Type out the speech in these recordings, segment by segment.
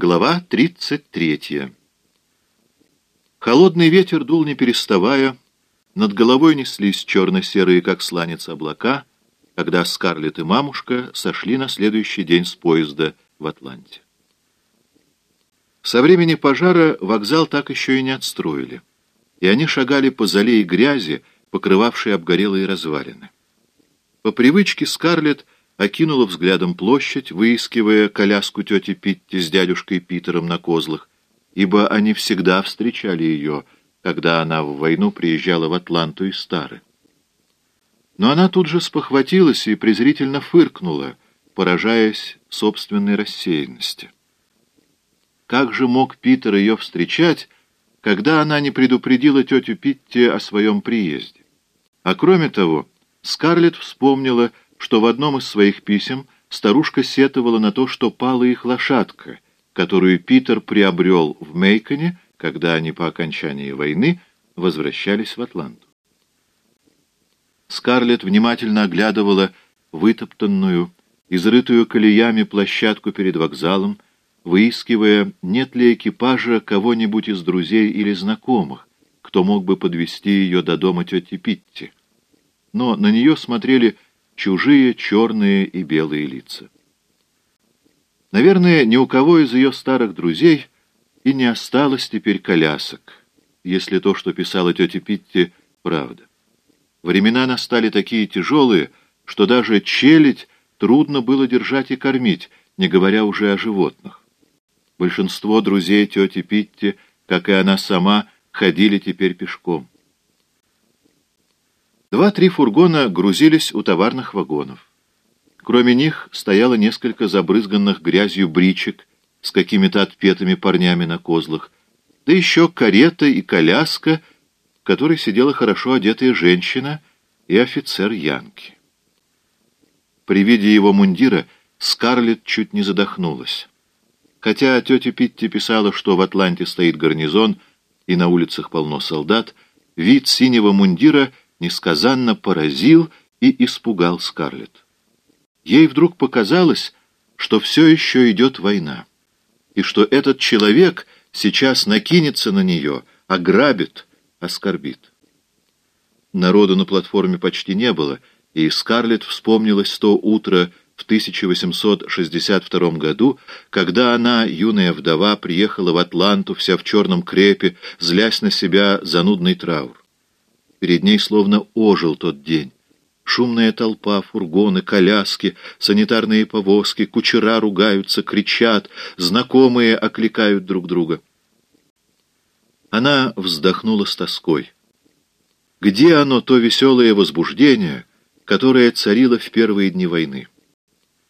Глава 33. Холодный ветер дул не переставая, над головой неслись черно-серые, как сланец, облака, когда Скарлетт и мамушка сошли на следующий день с поезда в Атланте. Со времени пожара вокзал так еще и не отстроили, и они шагали по зале и грязи, покрывавшей обгорелые развалины. По привычке Скарлетт окинула взглядом площадь, выискивая коляску тети Питти с дядюшкой Питером на козлах, ибо они всегда встречали ее, когда она в войну приезжала в Атланту из Стары. Но она тут же спохватилась и презрительно фыркнула, поражаясь собственной рассеянности. Как же мог Питер ее встречать, когда она не предупредила тетю Питти о своем приезде? А кроме того, Скарлетт вспомнила, что в одном из своих писем старушка сетовала на то, что пала их лошадка, которую Питер приобрел в Мейконе, когда они по окончании войны возвращались в Атланту. Скарлетт внимательно оглядывала вытоптанную, изрытую колеями площадку перед вокзалом, выискивая, нет ли экипажа кого-нибудь из друзей или знакомых, кто мог бы подвести ее до дома тети Питти. Но на нее смотрели чужие черные и белые лица. Наверное, ни у кого из ее старых друзей и не осталось теперь колясок, если то, что писала тетя Питти, правда. Времена настали такие тяжелые, что даже челядь трудно было держать и кормить, не говоря уже о животных. Большинство друзей тети Питти, как и она сама, ходили теперь пешком. Два-три фургона грузились у товарных вагонов. Кроме них стояло несколько забрызганных грязью бричек с какими-то отпетыми парнями на козлах, да еще карета и коляска, в которой сидела хорошо одетая женщина и офицер Янки. При виде его мундира Скарлетт чуть не задохнулась. Хотя тетя Питти писала, что в Атланте стоит гарнизон и на улицах полно солдат, вид синего мундира — несказанно поразил и испугал Скарлетт. Ей вдруг показалось, что все еще идет война, и что этот человек сейчас накинется на нее, ограбит, оскорбит. Народу на платформе почти не было, и Скарлетт вспомнилось то утро в 1862 году, когда она, юная вдова, приехала в Атланту вся в черном крепе, злясь на себя за нудный траур. Перед ней словно ожил тот день. Шумная толпа, фургоны, коляски, санитарные повозки, кучера ругаются, кричат, знакомые окликают друг друга. Она вздохнула с тоской. Где оно, то веселое возбуждение, которое царило в первые дни войны?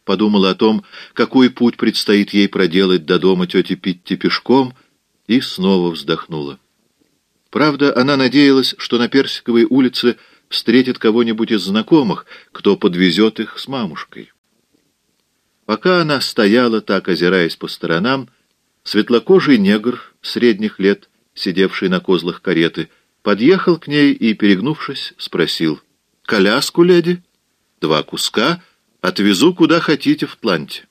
Подумала о том, какой путь предстоит ей проделать до дома тети Питти пешком, и снова вздохнула. Правда, она надеялась, что на Персиковой улице встретит кого-нибудь из знакомых, кто подвезет их с мамушкой. Пока она стояла так, озираясь по сторонам, светлокожий негр средних лет, сидевший на козлах кареты, подъехал к ней и, перегнувшись, спросил, «Коляску, леди? Два куска? Отвезу, куда хотите, в планте».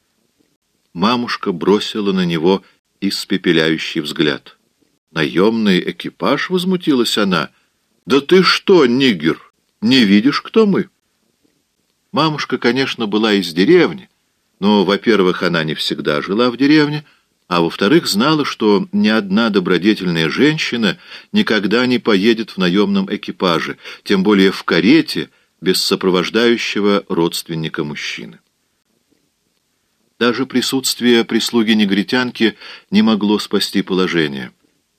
Мамушка бросила на него испепеляющий взгляд. «Наемный экипаж?» — возмутилась она. «Да ты что, нигер, не видишь, кто мы?» Мамушка, конечно, была из деревни, но, во-первых, она не всегда жила в деревне, а во-вторых, знала, что ни одна добродетельная женщина никогда не поедет в наемном экипаже, тем более в карете, без сопровождающего родственника мужчины. Даже присутствие прислуги-негритянки не могло спасти положение.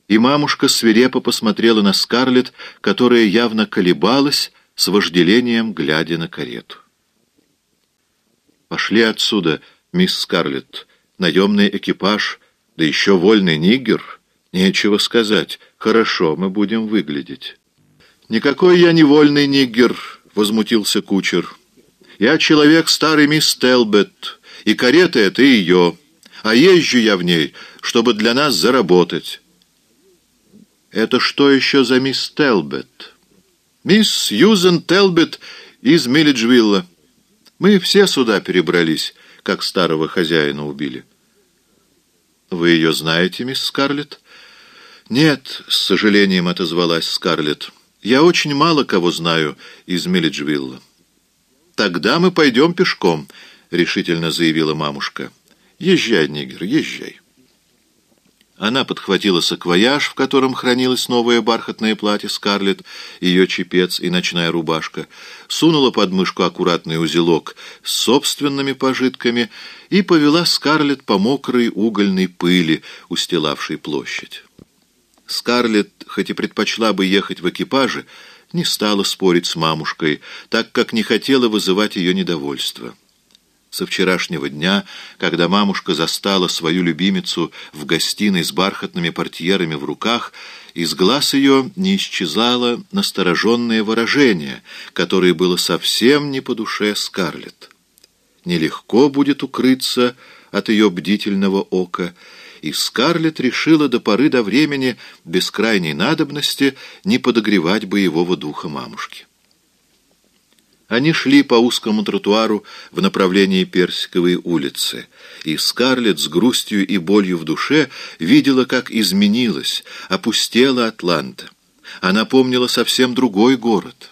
И мамушка свирепо посмотрела на Скарлетт, которая явно колебалась, с вожделением глядя на карету. «Пошли отсюда, мисс Скарлетт. Наемный экипаж, да еще вольный нигер. Нечего сказать. Хорошо мы будем выглядеть». «Никакой я не вольный нигер», — возмутился кучер. «Я человек старый мисс Телбет, и карета это ее, а езжу я в ней, чтобы для нас заработать». «Это что еще за мисс Телбет?» «Мисс Сьюзен Телбет из Миллиджвилла. Мы все сюда перебрались, как старого хозяина убили». «Вы ее знаете, мисс Скарлетт?» «Нет», — с сожалением отозвалась Скарлетт. «Я очень мало кого знаю из Миллиджвилла». «Тогда мы пойдем пешком», — решительно заявила мамушка. «Езжай, Нигер, езжай». Она подхватила саквояж, в котором хранилось новое бархатное платье Скарлетт, ее чепец и ночная рубашка, сунула под мышку аккуратный узелок с собственными пожитками и повела Скарлетт по мокрой угольной пыли, устилавшей площадь. Скарлетт, хоть и предпочла бы ехать в экипаже, не стала спорить с мамушкой, так как не хотела вызывать ее недовольство. Со вчерашнего дня, когда мамушка застала свою любимицу в гостиной с бархатными портьерами в руках, из глаз ее не исчезало настороженное выражение, которое было совсем не по душе Скарлетт. Нелегко будет укрыться от ее бдительного ока, и Скарлетт решила до поры до времени, без крайней надобности, не подогревать боевого духа мамушки. Они шли по узкому тротуару в направлении Персиковой улицы, и Скарлетт с грустью и болью в душе видела, как изменилась, опустела Атланта. Она помнила совсем другой город.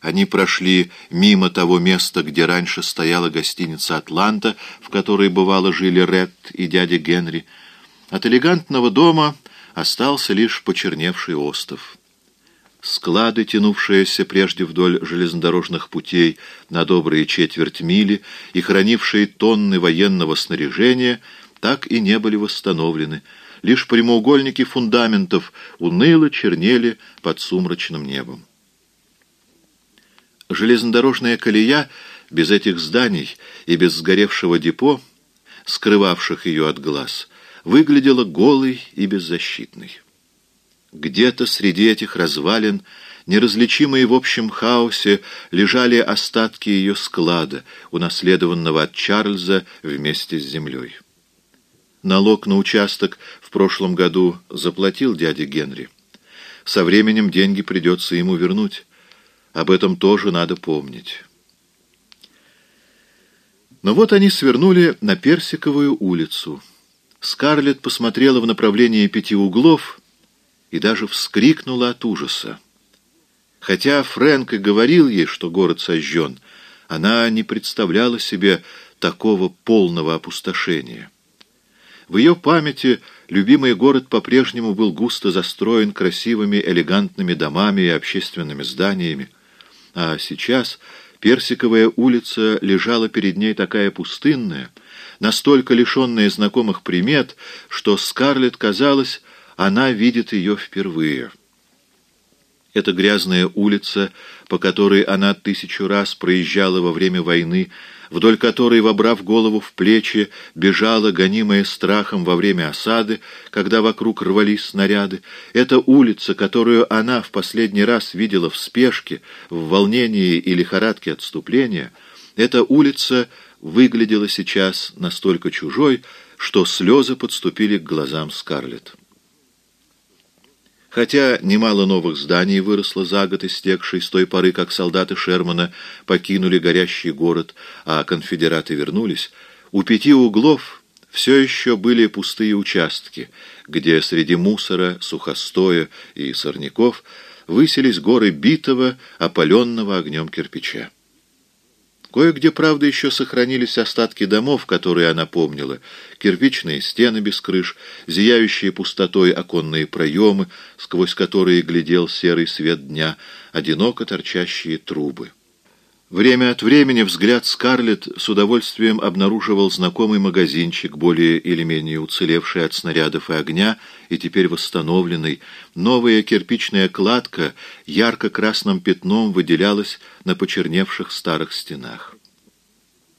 Они прошли мимо того места, где раньше стояла гостиница «Атланта», в которой, бывало, жили Ред и дядя Генри. От элегантного дома остался лишь почерневший остов. Склады, тянувшиеся прежде вдоль железнодорожных путей на добрые четверть мили и хранившие тонны военного снаряжения, так и не были восстановлены. Лишь прямоугольники фундаментов уныло чернели под сумрачным небом. Железнодорожная колея без этих зданий и без сгоревшего депо, скрывавших ее от глаз, выглядела голой и беззащитной. Где-то среди этих развалин, неразличимые в общем хаосе, лежали остатки ее склада, унаследованного от Чарльза вместе с землей. Налог на участок в прошлом году заплатил дядя Генри. Со временем деньги придется ему вернуть. Об этом тоже надо помнить. Но вот они свернули на Персиковую улицу. Скарлетт посмотрела в направлении пяти углов — и даже вскрикнула от ужаса. Хотя Фрэнк и говорил ей, что город сожжен, она не представляла себе такого полного опустошения. В ее памяти любимый город по-прежнему был густо застроен красивыми элегантными домами и общественными зданиями, а сейчас Персиковая улица лежала перед ней такая пустынная, настолько лишенная знакомых примет, что Скарлетт казалось, она видит ее впервые. Эта грязная улица, по которой она тысячу раз проезжала во время войны, вдоль которой, вобрав голову в плечи, бежала, гонимая страхом во время осады, когда вокруг рвались снаряды, эта улица, которую она в последний раз видела в спешке, в волнении и лихорадке отступления, эта улица выглядела сейчас настолько чужой, что слезы подступили к глазам Скарлетт. Хотя немало новых зданий выросло за год, истекший с той поры, как солдаты Шермана покинули горящий город, а конфедераты вернулись, у пяти углов все еще были пустые участки, где среди мусора, сухостоя и сорняков высились горы битого, опаленного огнем кирпича. Кое-где, правда, еще сохранились остатки домов, которые она помнила. Кирпичные стены без крыш, зияющие пустотой оконные проемы, сквозь которые глядел серый свет дня, одиноко торчащие трубы. Время от времени взгляд Скарлетт с удовольствием обнаруживал знакомый магазинчик, более или менее уцелевший от снарядов и огня, и теперь восстановленный. Новая кирпичная кладка ярко-красным пятном выделялась на почерневших старых стенах.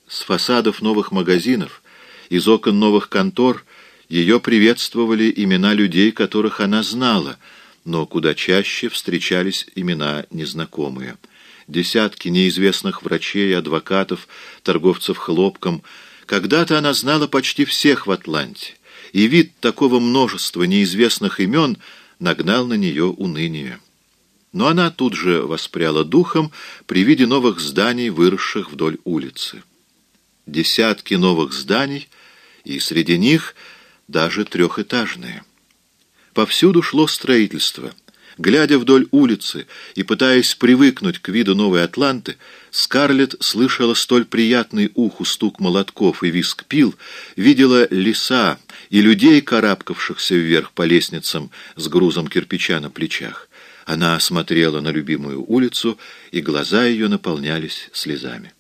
С фасадов новых магазинов, из окон новых контор ее приветствовали имена людей, которых она знала, но куда чаще встречались имена незнакомые — десятки неизвестных врачей, адвокатов, торговцев хлопком. Когда-то она знала почти всех в Атланте, и вид такого множества неизвестных имен нагнал на нее уныние. Но она тут же воспряла духом при виде новых зданий, выросших вдоль улицы. Десятки новых зданий, и среди них даже трехэтажные. Повсюду шло строительство. Глядя вдоль улицы и пытаясь привыкнуть к виду Новой Атланты, Скарлетт слышала столь приятный уху стук молотков и виск пил, видела леса и людей, карабкавшихся вверх по лестницам с грузом кирпича на плечах. Она смотрела на любимую улицу, и глаза ее наполнялись слезами.